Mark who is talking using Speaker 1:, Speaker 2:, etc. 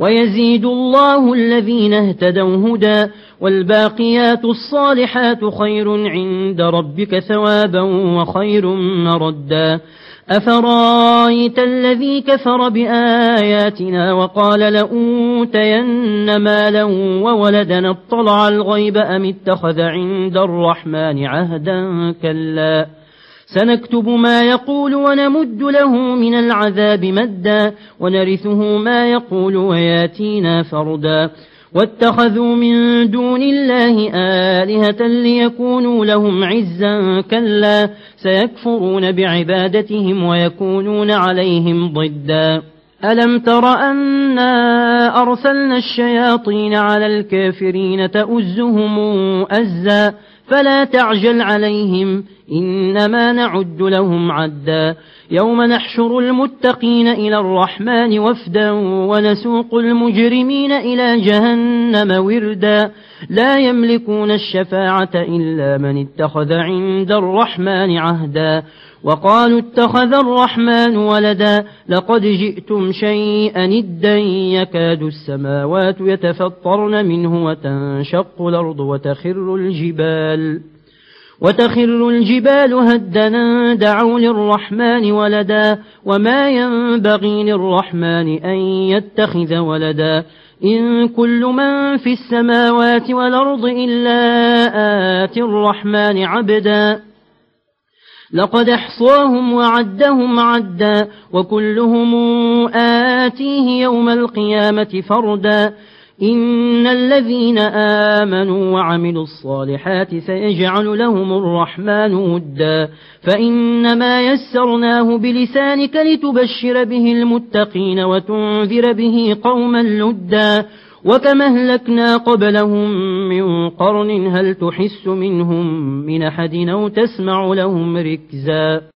Speaker 1: ويزيد الله الذين اهتدوا هدى والباقيات الصالحات خير عند ربك ثوابا وخير مردا. أفرأيت الذي كفر بآياتنا وقال لأوتين مالا وولدنا اطلع الغيب أم اتخذ عند الرحمن عهدا كلا؟ سنكتب ما يقول ونمد له من العذاب مدا ونرثه ما يقول وياتينا فردا واتخذوا من دون الله آلهة ليكونوا لهم عزا كلا سيكفرون بعبادتهم ويكونون عليهم ضدا ألم تر أنا أرسلنا الشياطين على الكافرين تؤزهم أزا فلا تعجل عليهم إنما نعد لهم عدا. يوم نحشر المتقين إلى الرحمن وفدا ونسوق المجرمين إلى جهنم وردا. لا يملكون الشفاعة إلا من اتخذ عند الرحمن عهدا. وقالوا اتخذ الرحمن ولدا لقد جئتم شيئا ادا يكاد السماوات يتفطرن منه وتنشق الأرض وتخر الجبال. وتخر الجبال هدنا دعوا للرحمن ولدا. وما ينبغي للرحمن أن يتخذ ولدا. إن كل من في السماوات والأرض إلا آتي الرحمن عبدا. لقد أحصاهم وعدهم عدا وكلهم آتيه يوم القيامة فردا. إن الذين آمنوا وعملوا الصالحات سيجعل لهم الرحمن ودا. فإنما يسرناه بلسانك لتبشر به المتقين وتنذر به قوما لدا. وكما أهلكنا قبلهم من قرن هل تحس منهم من أحد أو تسمع لهم ركزا.